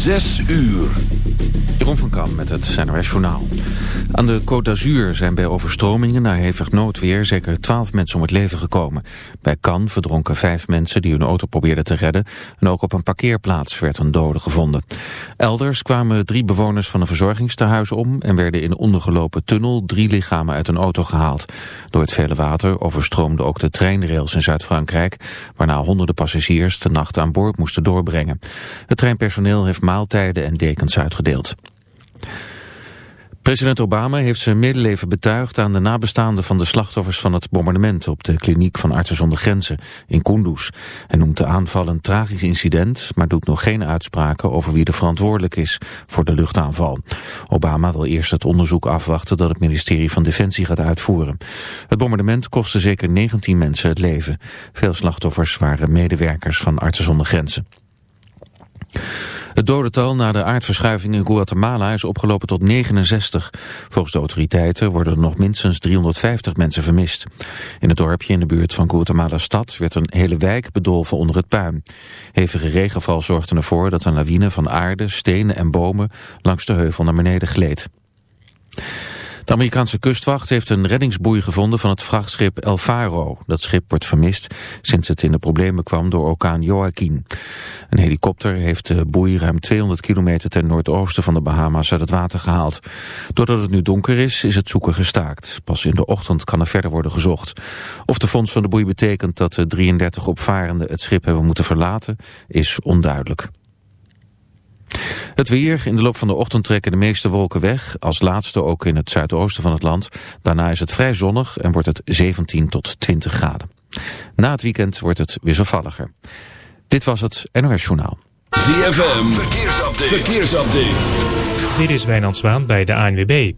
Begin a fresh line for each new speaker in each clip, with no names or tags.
Zes uur.
Jeroen van Kam met het CNRS Journaal. Aan de Côte d'Azur zijn bij overstromingen naar hevig noodweer zeker twaalf mensen om het leven gekomen. Bij Cannes verdronken vijf mensen die hun auto probeerden te redden en ook op een parkeerplaats werd een dode gevonden. Elders kwamen drie bewoners van een verzorgingstehuis om en werden in een ondergelopen tunnel drie lichamen uit een auto gehaald. Door het vele water overstroomden ook de treinrails in Zuid-Frankrijk, waarna honderden passagiers de nacht aan boord moesten doorbrengen. Het treinpersoneel heeft maaltijden en dekens uitgedeeld. President Obama heeft zijn medeleven betuigd aan de nabestaanden van de slachtoffers van het bombardement op de kliniek van Artsen zonder Grenzen in Kunduz. Hij noemt de aanval een tragisch incident, maar doet nog geen uitspraken over wie er verantwoordelijk is voor de luchtaanval. Obama wil eerst het onderzoek afwachten dat het ministerie van Defensie gaat uitvoeren. Het bombardement kostte zeker 19 mensen het leven. Veel slachtoffers waren medewerkers van Artsen zonder Grenzen. Het dodental na de aardverschuiving in Guatemala is opgelopen tot 69. Volgens de autoriteiten worden er nog minstens 350 mensen vermist. In het dorpje in de buurt van Guatemala-stad werd een hele wijk bedolven onder het puin. Hevige regenval zorgde ervoor dat een lawine van aarde, stenen en bomen langs de heuvel naar beneden gleed. De Amerikaanse kustwacht heeft een reddingsboei gevonden van het vrachtschip El Faro. Dat schip wordt vermist sinds het in de problemen kwam door orkaan Joaquin. Een helikopter heeft de boei ruim 200 kilometer ten noordoosten van de Bahama's uit het water gehaald. Doordat het nu donker is, is het zoeken gestaakt. Pas in de ochtend kan er verder worden gezocht. Of de fonds van de boei betekent dat de 33 opvarenden het schip hebben moeten verlaten, is onduidelijk. Het weer. In de loop van de ochtend trekken de meeste wolken weg. Als laatste ook in het zuidoosten van het land. Daarna is het vrij zonnig en wordt het 17 tot 20 graden. Na het weekend wordt het wisselvalliger. Dit was het NOS Journaal.
ZFM. Verkeersupdate. Verkeersupdate.
Dit is Wijnand Zwaan bij de ANWB.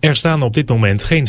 Er staan op dit moment geen...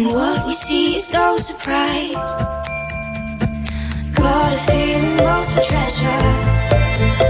and what you see is no surprise. Got a feeling most for treasure.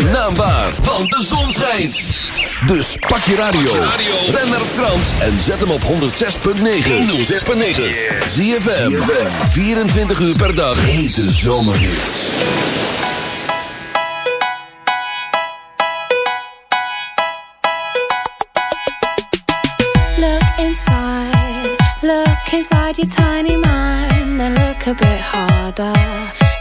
zijn naam waar, want de zon schijnt. Dus pak je radio, ben naar Frans en zet hem op 106.9. 106.9. Zie je 24 uur per dag. Hete zomerhits.
Look inside, look inside your tiny mind. And look a bit harder.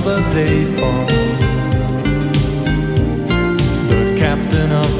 another day for The captain of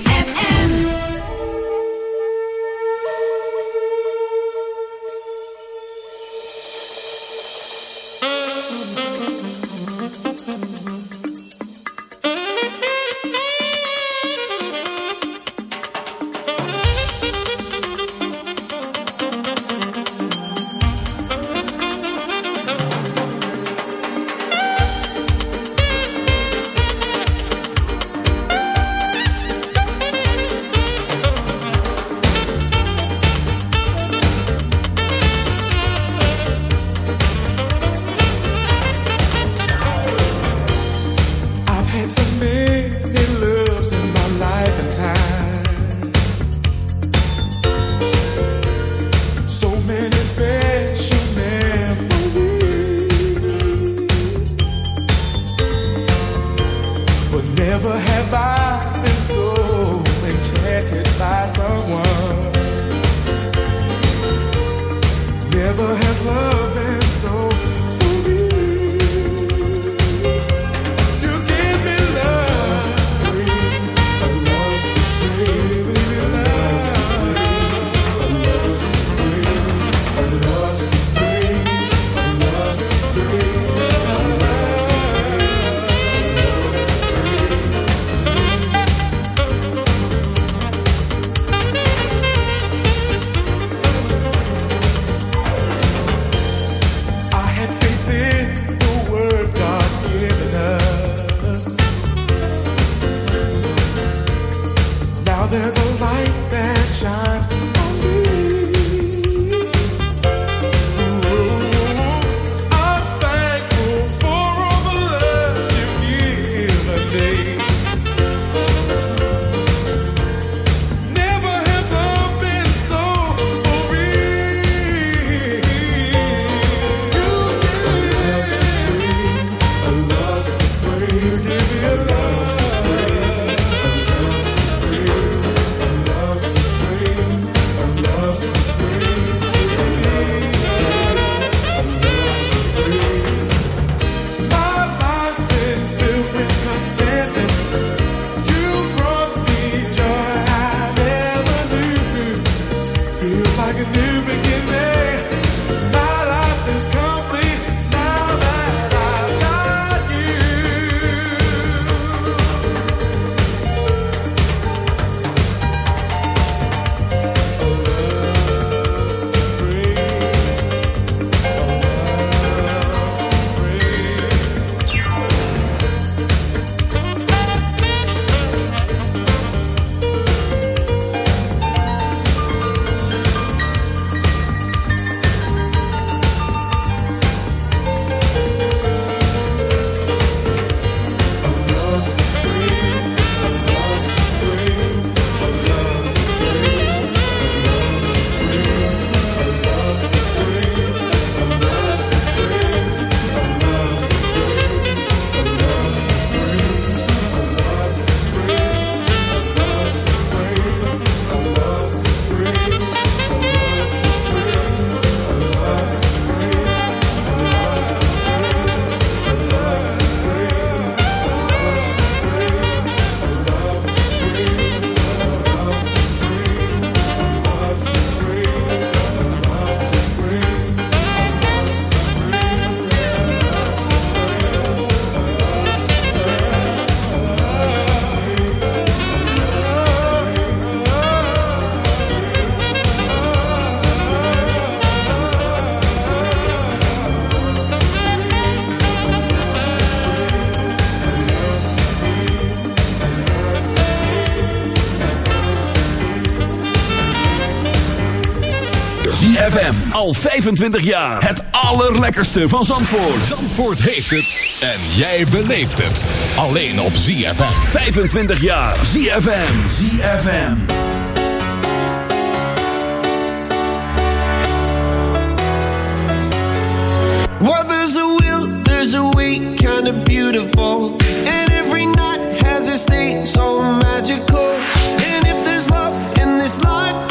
ZFM,
al 25 jaar. Het allerlekkerste van Zandvoort.
Zandvoort heeft het en jij beleeft het. Alleen op ZFM.
25 jaar. ZFM. ZFM.
Well, there's a will, there's a way, kinda beautiful. And every night has its day, so magical. And if there's love in this life,